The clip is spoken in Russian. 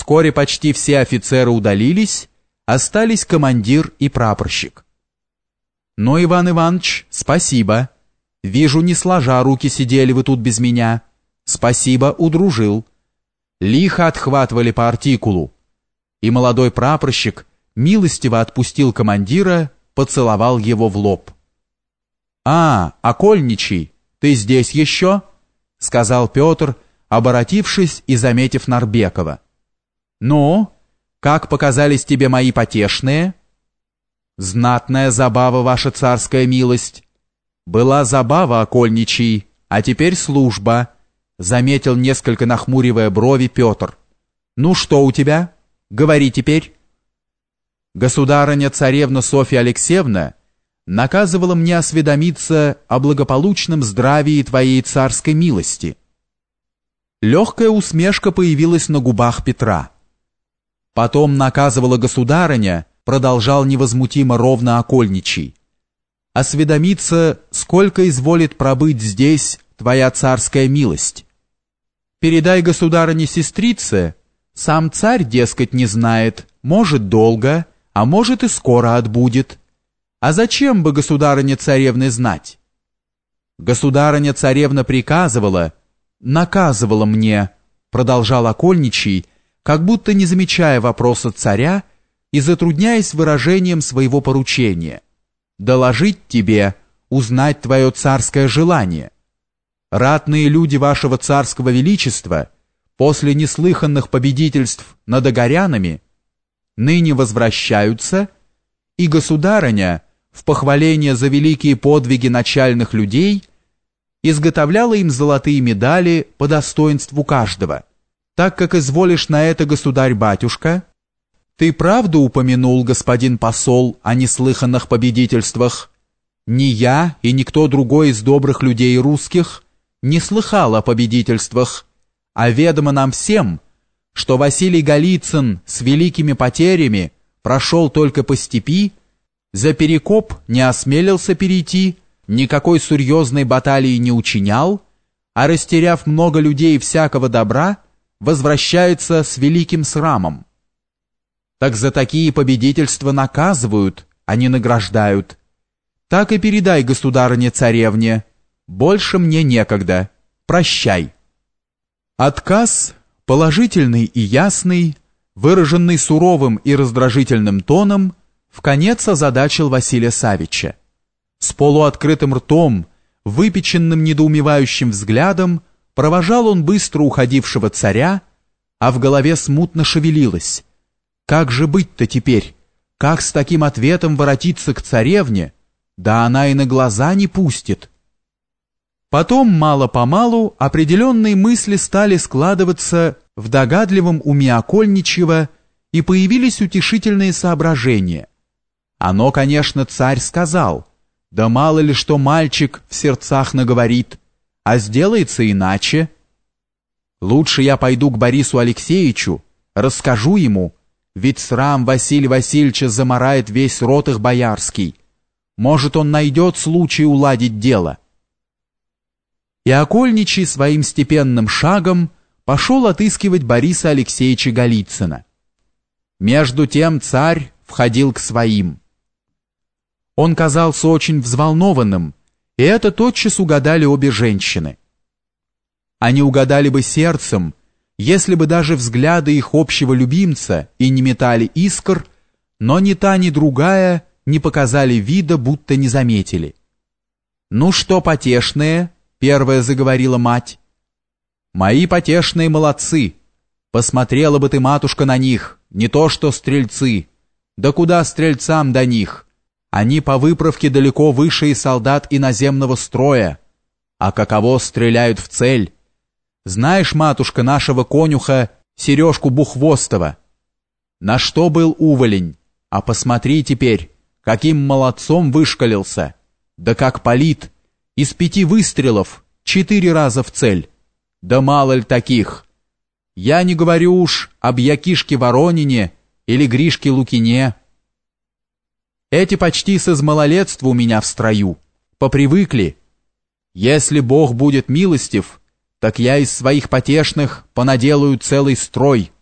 Вскоре почти все офицеры удалились, остались командир и прапорщик. «Ну, Иван Иванович, спасибо. Вижу, не сложа руки сидели вы тут без меня. Спасибо, удружил». Лихо отхватывали по артикулу. И молодой прапорщик милостиво отпустил командира, поцеловал его в лоб. «А, окольничий, ты здесь еще?» — сказал Петр, оборотившись и заметив Нарбекова. «Ну, как показались тебе мои потешные?» «Знатная забава, ваша царская милость!» «Была забава, окольничий, а теперь служба», — заметил несколько нахмуривая брови Петр. «Ну что у тебя? Говори теперь». «Государыня-царевна Софья Алексеевна наказывала мне осведомиться о благополучном здравии твоей царской милости». Легкая усмешка появилась на губах Петра. Потом наказывала государыня, продолжал невозмутимо ровно окольничий. Осведомиться, сколько изволит пробыть здесь твоя царская милость. Передай государыне-сестрице, сам царь, дескать, не знает, может долго, а может и скоро отбудет. А зачем бы государыне-царевны знать? Государыня-царевна приказывала, наказывала мне, продолжал окольничий, как будто не замечая вопроса царя и затрудняясь выражением своего поручения. «Доложить тебе, узнать твое царское желание. Ратные люди вашего царского величества после неслыханных победительств над огорянами ныне возвращаются, и государыня в похваление за великие подвиги начальных людей изготовляла им золотые медали по достоинству каждого» так как изволишь на это, государь-батюшка? Ты правду упомянул, господин посол, о неслыханных победительствах? Ни я и никто другой из добрых людей русских не слыхал о победительствах, а ведомо нам всем, что Василий Голицын с великими потерями прошел только по степи, за Перекоп не осмелился перейти, никакой серьезной баталии не учинял, а растеряв много людей всякого добра, возвращается с великим срамом. Так за такие победительства наказывают, а не награждают. Так и передай государыне-царевне, больше мне некогда, прощай. Отказ, положительный и ясный, выраженный суровым и раздражительным тоном, в конец озадачил Василия Савича. С полуоткрытым ртом, выпеченным недоумевающим взглядом, Провожал он быстро уходившего царя, а в голове смутно шевелилось. Как же быть-то теперь? Как с таким ответом воротиться к царевне? Да она и на глаза не пустит. Потом, мало-помалу, определенные мысли стали складываться в догадливом уме Окольничьего, и появились утешительные соображения. Оно, конечно, царь сказал, да мало ли что мальчик в сердцах наговорит, а сделается иначе. Лучше я пойду к Борису Алексеевичу, расскажу ему, ведь срам Василия Васильевича замарает весь рот их боярский. Может, он найдет случай уладить дело. И Окольничий своим степенным шагом пошел отыскивать Бориса Алексеевича Голицына. Между тем царь входил к своим. Он казался очень взволнованным, и это тотчас угадали обе женщины. Они угадали бы сердцем, если бы даже взгляды их общего любимца и не метали искр, но ни та, ни другая не показали вида, будто не заметили. «Ну что, потешные?» — первая заговорила мать. «Мои потешные молодцы! Посмотрела бы ты, матушка, на них, не то что стрельцы. Да куда стрельцам до них?» Они по выправке далеко выше и солдат иноземного строя. А каково стреляют в цель? Знаешь, матушка нашего конюха, Сережку Бухвостова? На что был уволень? А посмотри теперь, каким молодцом вышкалился. Да как палит. Из пяти выстрелов четыре раза в цель. Да мало ли таких. Я не говорю уж об Якишке Воронине или Гришке Лукине, эти почти с измалолетства у меня в строю. Попривыкли. Если Бог будет милостив, так я из своих потешных понаделаю целый строй».